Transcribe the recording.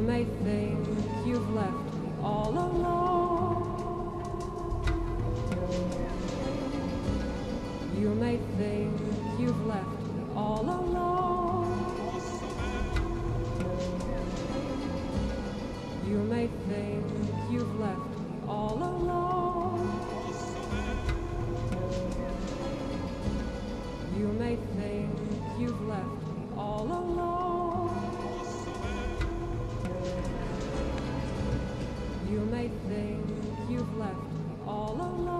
You may think you've left me all alone. You may think you've left me all alone. You may think you've left you've left me all alone.